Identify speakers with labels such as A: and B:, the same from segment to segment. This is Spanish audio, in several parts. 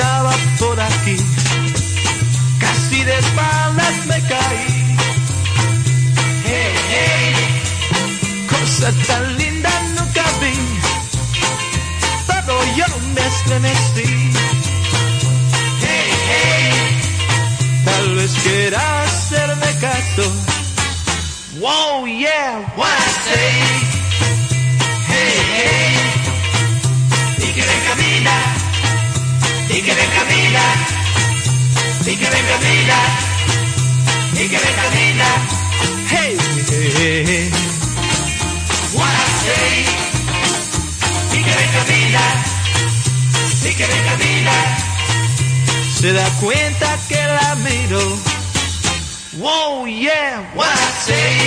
A: pasaba por aquí. Casi de espaldas me caí. Hey, hey. Cosa tan linda nunca vi. Pero yo me estremecí. Hey, hey. Tal vez quieras hacerme caso. Wow, yeah, what I say. Y que ven camina. Y que ven camina. Y que ven camina. Hey, hey, hey. What I say. Y que ven camina. Y que ven camina. Se da cuenta que la miro. Whoa, yeah, what I say.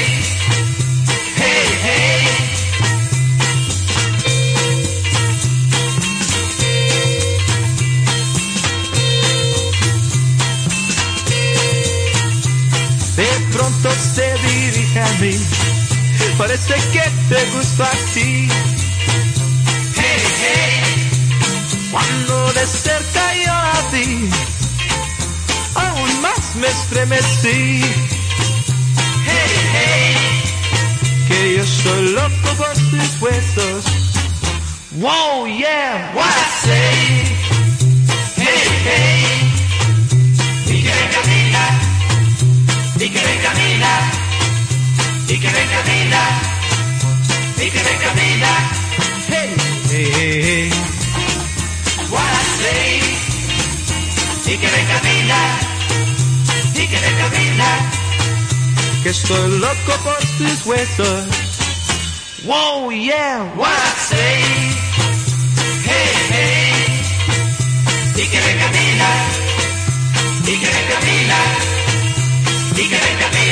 A: Pronto se dirige a mí. Parece que te gusta así. Hey, hey. Cuando de cerca yo la vi, aún más me estremecí. Hey, hey. Que yo soy loco por tus huesos. Wow, yeah, what I say. y que venga vida, y que venga vida. Hey, hey, hey. What I say, y que venga vida, y que venga vida. Que estoy loco por tus huesos. Wow, yeah, what I say. Hey, hey. Y que venga vida, y que venga vida, y que venga vida.